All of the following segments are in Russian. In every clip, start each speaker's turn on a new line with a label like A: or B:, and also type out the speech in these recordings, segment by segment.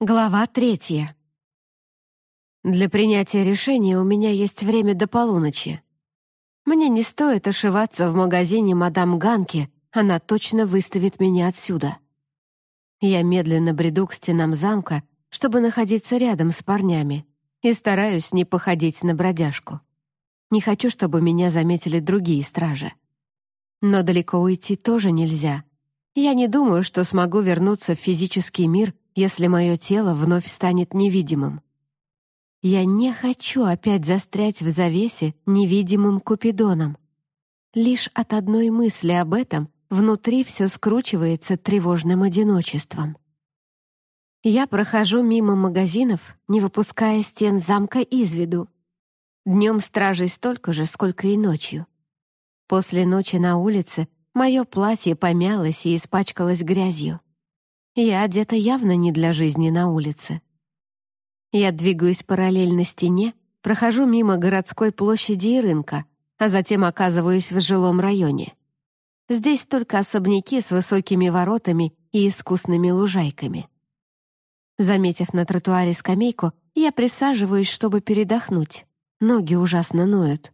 A: Глава третья. Для принятия решения у меня есть время до полуночи. Мне не стоит ошиваться в магазине мадам Ганки, она точно выставит меня отсюда. Я медленно бреду к стенам замка, чтобы находиться рядом с парнями, и стараюсь не походить на бродяжку. Не хочу, чтобы меня заметили другие стражи. Но далеко уйти тоже нельзя. Я не думаю, что смогу вернуться в физический мир если мое тело вновь станет невидимым. Я не хочу опять застрять в завесе невидимым Купидоном. Лишь от одной мысли об этом внутри все скручивается тревожным одиночеством. Я прохожу мимо магазинов, не выпуская стен замка из виду. Днем стражей столько же, сколько и ночью. После ночи на улице мое платье помялось и испачкалось грязью. Я одета явно не для жизни на улице. Я двигаюсь параллельно стене, прохожу мимо городской площади и рынка, а затем оказываюсь в жилом районе. Здесь только особняки с высокими воротами и искусными лужайками. Заметив на тротуаре скамейку, я присаживаюсь, чтобы передохнуть. Ноги ужасно ноют.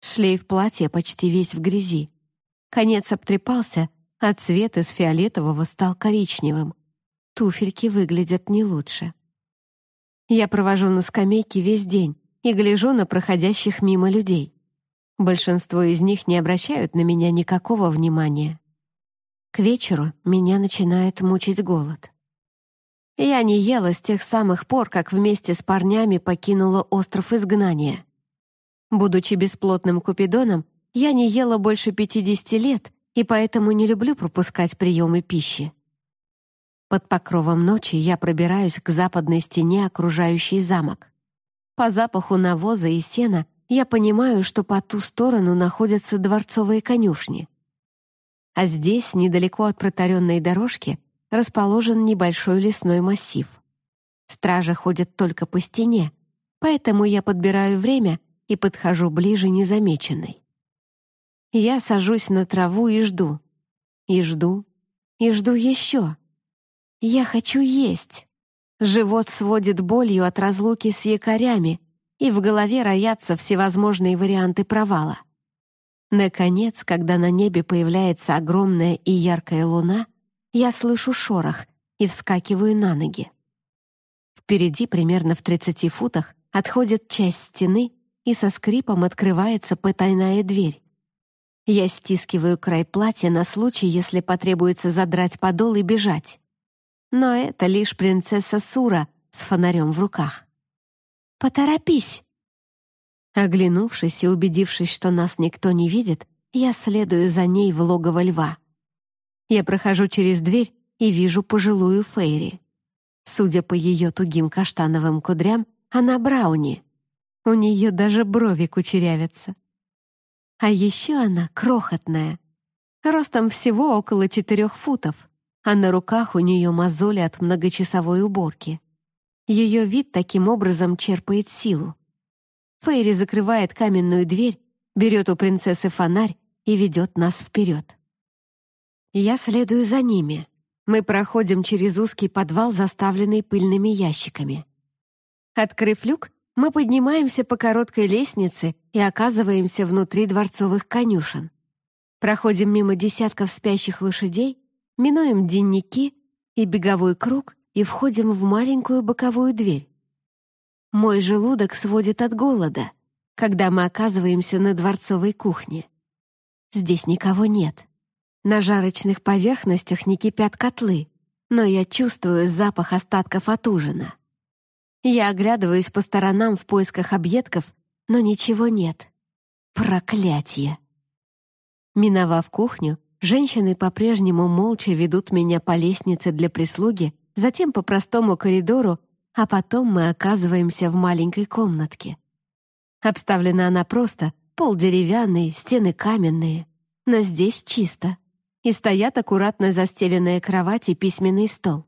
A: Шлейф платья почти весь в грязи. Конец обтрепался, а цвет из фиолетового стал коричневым. Туфельки выглядят не лучше. Я провожу на скамейке весь день и гляжу на проходящих мимо людей. Большинство из них не обращают на меня никакого внимания. К вечеру меня начинает мучить голод. Я не ела с тех самых пор, как вместе с парнями покинула остров изгнания. Будучи бесплотным купидоном, я не ела больше 50 лет и поэтому не люблю пропускать приемы пищи. Под покровом ночи я пробираюсь к западной стене, окружающей замок. По запаху навоза и сена я понимаю, что по ту сторону находятся дворцовые конюшни. А здесь, недалеко от протаренной дорожки, расположен небольшой лесной массив. Стража ходит только по стене, поэтому я подбираю время и подхожу ближе незамеченной. Я сажусь на траву и жду. И жду. И жду еще. Я хочу есть. Живот сводит болью от разлуки с якорями, и в голове роятся всевозможные варианты провала. Наконец, когда на небе появляется огромная и яркая луна, я слышу шорох и вскакиваю на ноги. Впереди, примерно в 30 футах, отходит часть стены, и со скрипом открывается потайная дверь. Я стискиваю край платья на случай, если потребуется задрать подол и бежать. Но это лишь принцесса Сура с фонарем в руках. «Поторопись!» Оглянувшись и убедившись, что нас никто не видит, я следую за ней в логово льва. Я прохожу через дверь и вижу пожилую Фейри. Судя по ее тугим каштановым кудрям, она брауни. У нее даже брови кучерявятся. А еще она крохотная. Ростом всего около четырех футов, а на руках у нее мозоли от многочасовой уборки. Ее вид таким образом черпает силу. Фейри закрывает каменную дверь, берет у принцессы фонарь и ведет нас вперед. Я следую за ними. Мы проходим через узкий подвал, заставленный пыльными ящиками. Открыв люк, мы поднимаемся по короткой лестнице и оказываемся внутри дворцовых конюшен. Проходим мимо десятков спящих лошадей, минуем денники и беговой круг и входим в маленькую боковую дверь. Мой желудок сводит от голода, когда мы оказываемся на дворцовой кухне. Здесь никого нет. На жарочных поверхностях не кипят котлы, но я чувствую запах остатков от ужина. Я оглядываюсь по сторонам в поисках объедков, но ничего нет. Проклятье! Миновав кухню, женщины по-прежнему молча ведут меня по лестнице для прислуги, затем по простому коридору, а потом мы оказываемся в маленькой комнатке. Обставлена она просто, пол деревянный, стены каменные, но здесь чисто. И стоят аккуратно застеленная кровать и письменный стол.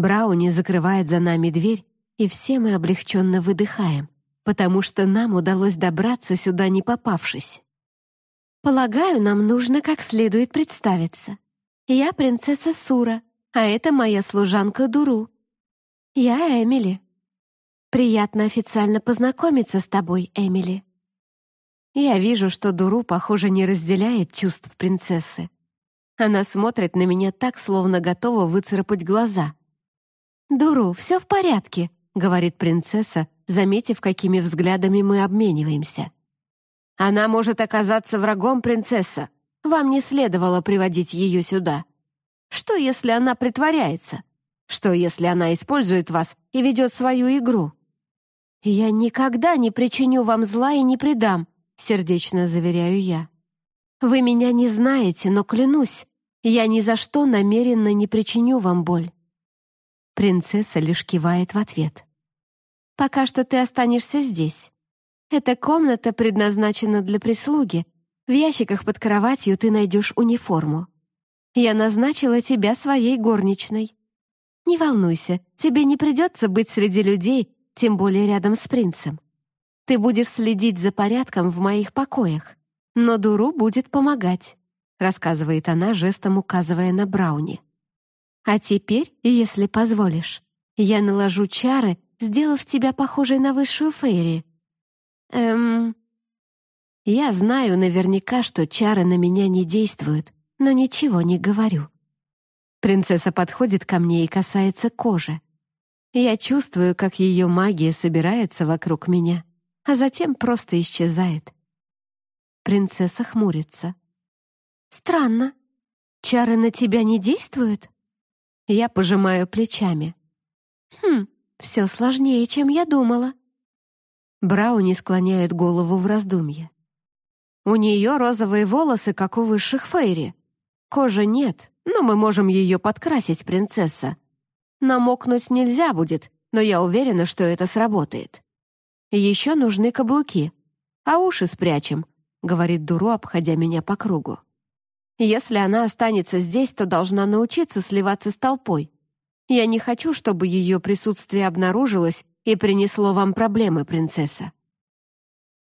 A: Брауни закрывает за нами дверь, и все мы облегченно выдыхаем, потому что нам удалось добраться сюда, не попавшись. Полагаю, нам нужно как следует представиться. Я принцесса Сура, а это моя служанка Дуру, «Я Эмили. Приятно официально познакомиться с тобой, Эмили». Я вижу, что Дуру, похоже, не разделяет чувств принцессы. Она смотрит на меня так, словно готова выцарапать глаза. «Дуру, все в порядке», — говорит принцесса, заметив, какими взглядами мы обмениваемся. «Она может оказаться врагом, принцесса. Вам не следовало приводить ее сюда. Что, если она притворяется? Что, если она использует вас и ведет свою игру?» «Я никогда не причиню вам зла и не предам», — сердечно заверяю я. «Вы меня не знаете, но клянусь, я ни за что намеренно не причиню вам боль». Принцесса лишь кивает в ответ. «Пока что ты останешься здесь. Эта комната предназначена для прислуги. В ящиках под кроватью ты найдешь униформу. Я назначила тебя своей горничной. Не волнуйся, тебе не придется быть среди людей, тем более рядом с принцем. Ты будешь следить за порядком в моих покоях, но Дуру будет помогать», рассказывает она, жестом указывая на Брауни. «А теперь, если позволишь, я наложу чары, сделав тебя похожей на высшую фейри». «Эм...» Я знаю наверняка, что чары на меня не действуют, но ничего не говорю. Принцесса подходит ко мне и касается кожи. Я чувствую, как ее магия собирается вокруг меня, а затем просто исчезает. Принцесса хмурится. «Странно. Чары на тебя не действуют?» Я пожимаю плечами. «Хм, все сложнее, чем я думала». Брауни склоняет голову в раздумье. «У нее розовые волосы, как у высших фейри. Кожи нет, но мы можем ее подкрасить, принцесса. Намокнуть нельзя будет, но я уверена, что это сработает. Еще нужны каблуки, а уши спрячем», — говорит Дуру, обходя меня по кругу. «Если она останется здесь, то должна научиться сливаться с толпой. Я не хочу, чтобы ее присутствие обнаружилось и принесло вам проблемы, принцесса».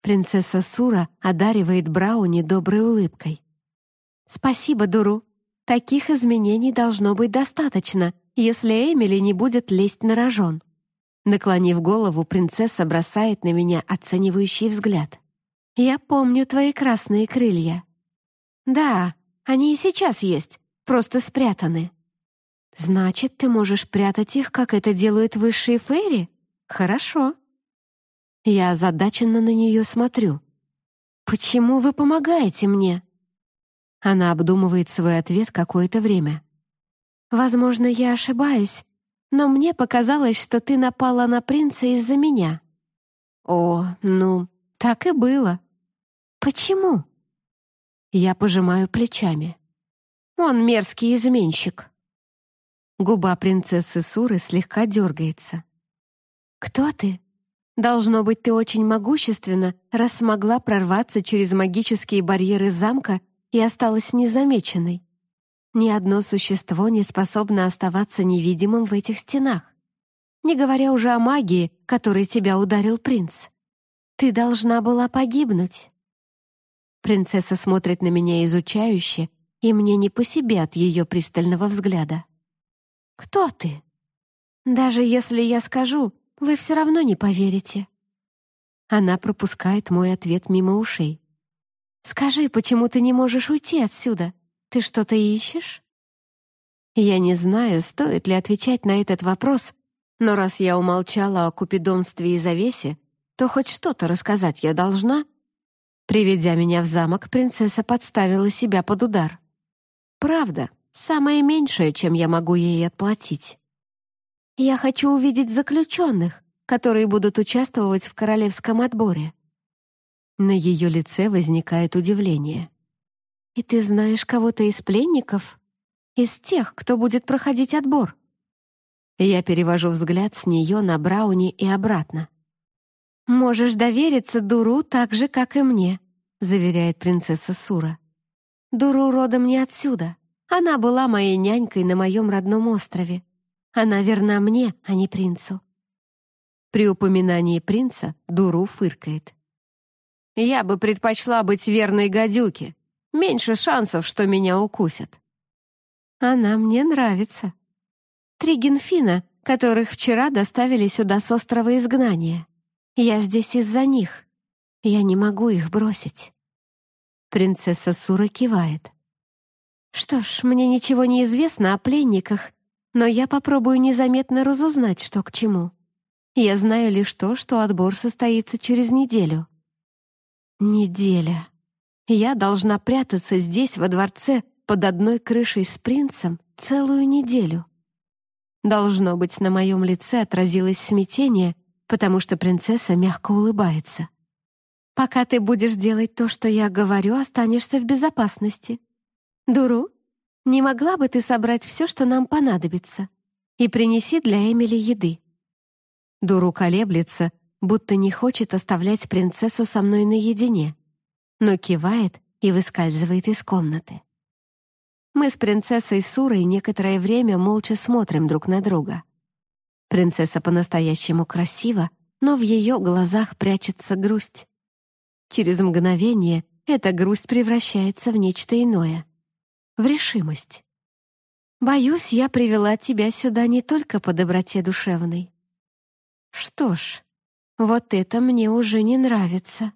A: Принцесса Сура одаривает Брауни доброй улыбкой. «Спасибо, Дуру. Таких изменений должно быть достаточно, если Эмили не будет лезть на рожон». Наклонив голову, принцесса бросает на меня оценивающий взгляд. «Я помню твои красные крылья». «Да, они и сейчас есть, просто спрятаны». «Значит, ты можешь прятать их, как это делают высшие фейри? Хорошо». Я озадаченно на нее смотрю. «Почему вы помогаете мне?» Она обдумывает свой ответ какое-то время. «Возможно, я ошибаюсь, но мне показалось, что ты напала на принца из-за меня». «О, ну, так и было». «Почему?» Я пожимаю плечами. «Он мерзкий изменщик». Губа принцессы Суры слегка дергается. «Кто ты?» «Должно быть, ты очень могущественна, раз смогла прорваться через магические барьеры замка и осталась незамеченной. Ни одно существо не способно оставаться невидимым в этих стенах. Не говоря уже о магии, которой тебя ударил принц. Ты должна была погибнуть. Принцесса смотрит на меня изучающе, и мне не по себе от ее пристального взгляда. «Кто ты?» «Даже если я скажу, вы все равно не поверите». Она пропускает мой ответ мимо ушей. «Скажи, почему ты не можешь уйти отсюда? Ты что-то ищешь?» Я не знаю, стоит ли отвечать на этот вопрос, но раз я умолчала о купидонстве и завесе, то хоть что-то рассказать я должна. Приведя меня в замок, принцесса подставила себя под удар. Правда, самое меньшее, чем я могу ей отплатить. Я хочу увидеть заключенных, которые будут участвовать в королевском отборе. На ее лице возникает удивление. «И ты знаешь кого-то из пленников? Из тех, кто будет проходить отбор?» Я перевожу взгляд с нее на Брауни и обратно. «Можешь довериться Дуру так же, как и мне», заверяет принцесса Сура. «Дуру родом не отсюда. Она была моей нянькой на моем родном острове. Она верна мне, а не принцу». При упоминании принца Дуру фыркает. Я бы предпочла быть верной гадюке. Меньше шансов, что меня укусят. Она мне нравится. Три генфина которых вчера доставили сюда с острова изгнания. Я здесь из-за них. Я не могу их бросить». Принцесса Сура кивает. «Что ж, мне ничего не известно о пленниках, но я попробую незаметно разузнать, что к чему. Я знаю лишь то, что отбор состоится через неделю». «Неделя. Я должна прятаться здесь, во дворце, под одной крышей с принцем, целую неделю». Должно быть, на моем лице отразилось смятение, потому что принцесса мягко улыбается. «Пока ты будешь делать то, что я говорю, останешься в безопасности. Дуру, не могла бы ты собрать все, что нам понадобится, и принеси для Эмили еды?» Дуру колеблется, будто не хочет оставлять принцессу со мной наедине, но кивает и выскальзывает из комнаты. Мы с принцессой Сурой некоторое время молча смотрим друг на друга. Принцесса по-настоящему красива, но в ее глазах прячется грусть. Через мгновение эта грусть превращается в нечто иное. В решимость. Боюсь, я привела тебя сюда не только по доброте душевной. Что ж, вот это мне уже не нравится.